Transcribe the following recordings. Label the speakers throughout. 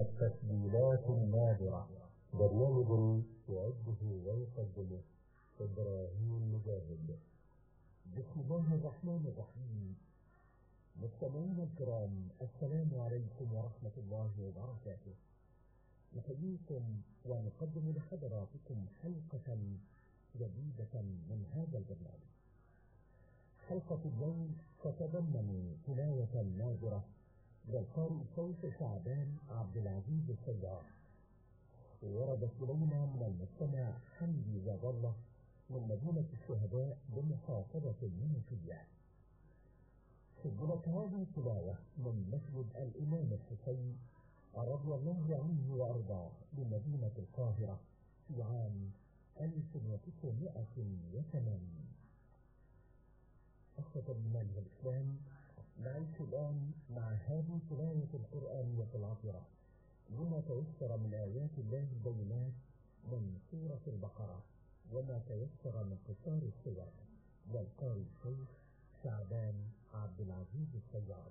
Speaker 1: التسجيلات النادرة. برنامج يعده ويقدمه إبراهيم مجاهد
Speaker 2: بسم الله الرحمن الرحيم. مستمعينا الكرام السلام عليكم ورحمة الله وبركاته. نحييكم ونقدم لحضراتكم حلقة جديدة من هذا البرنامج. حلقة اليوم تتضمن تلاوة نادرة للقارئ الشيخ شعبان عبد العزيز السيار وردت إلينا من المستمع حمدي زاد الله من مدينة الشهداء بمحافظة المنوفية سجلت هذه التلاوة من مسجد الإمام الحسين رضي الله عنه وأرضاه بمدينة القاهرة في عام 1980 أخوة الإيمان والإسلام نعيش الآن مع هذه تلاوة القرآنية العطرة لما تيسر من آيات الله البينات من سورة البقرة وما تيسر من قصار السور للقارئ الشيخ شعبان عبد العزيز السيار.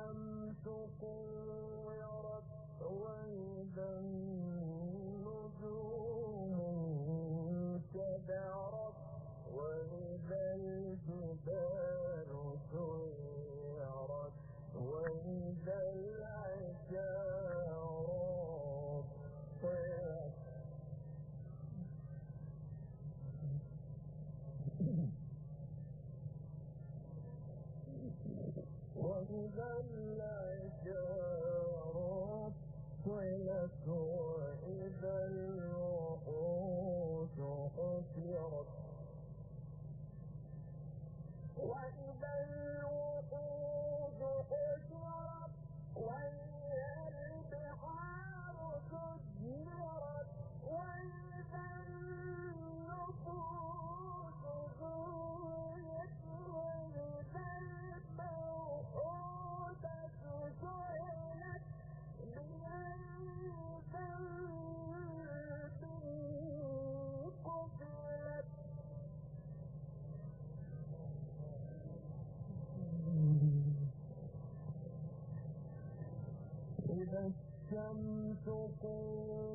Speaker 3: الشمس كورت وإذا الشمس كورت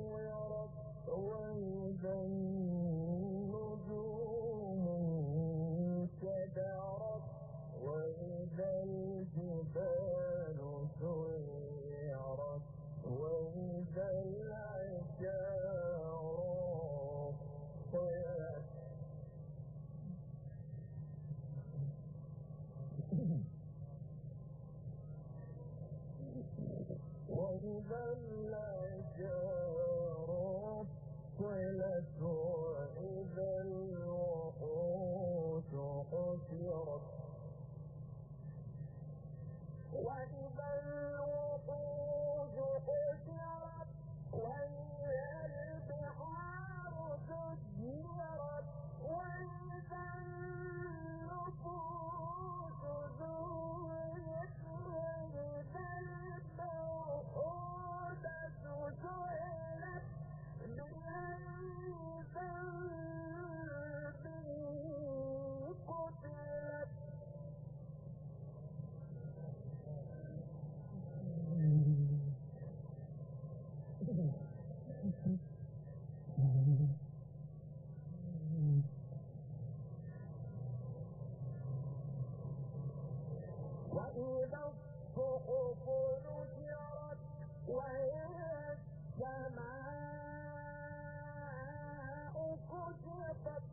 Speaker 3: نشرت وإذا السماء كشطت.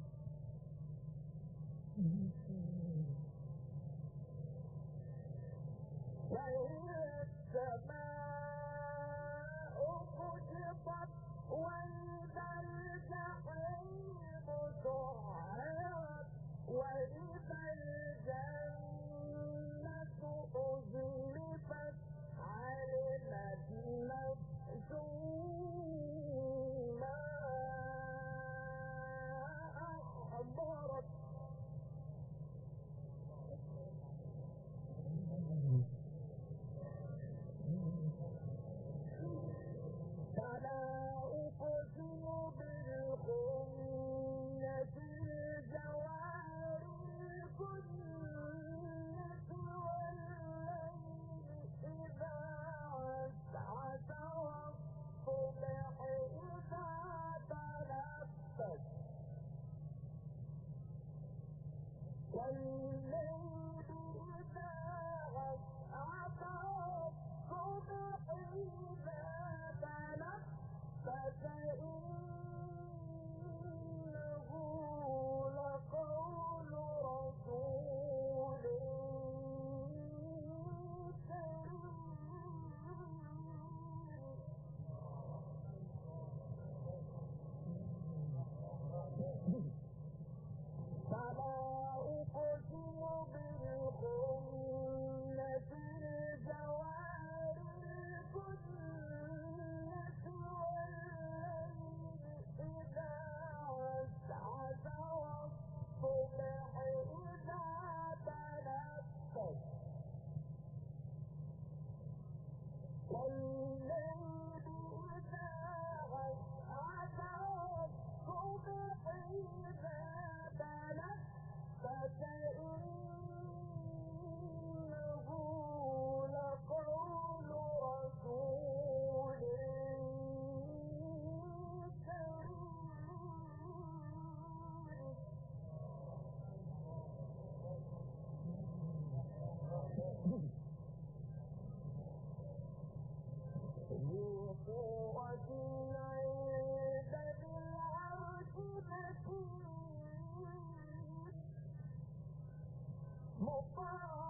Speaker 3: Oh, wow.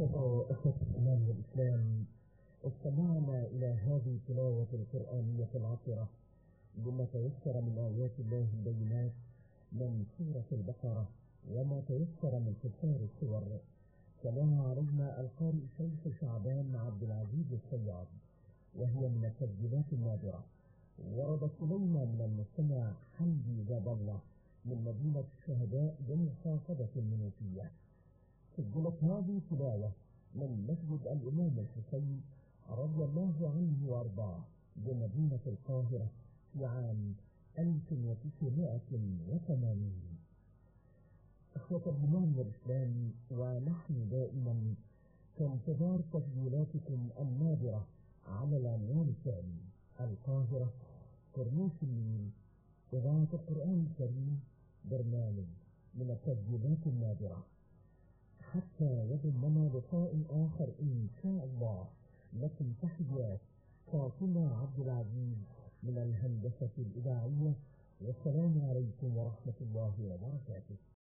Speaker 2: هكذا أخذ الإيمان والإسلام استمعنا إلى هذه التلاوة القرآنية العطرة بما تيسر من آيات الله البينات من سورة البقرة وما تيسر من كفار السور. سمعها علينا القارئ شيخ شعبان عبد العزيز السياد وهي من التسجيلات النادرة. وردت إلينا من المستمع حمدي جاب الله من مدينة الشهداء بمحافظة المنوفية. سجلت هذه تلاوة من مسجد الإمام الحسين رضي الله عنه وأرضاه بمدينة القاهرة في عام 1980 أخوة الإيمان والإسلام ونحن دائما كانتظار تسجيلاتكم النادرة على العنوان التالي القاهرة. كرنوس النيل إذاعة القرآن الكريم برنامج من التسجيلات النادرة. حتى يضمنا لقاء آخر إن شاء الله. لكم تحيات فاطمة عبد العزيز من الهندسة الإذاعية والسلام عليكم ورحمة الله وبركاته.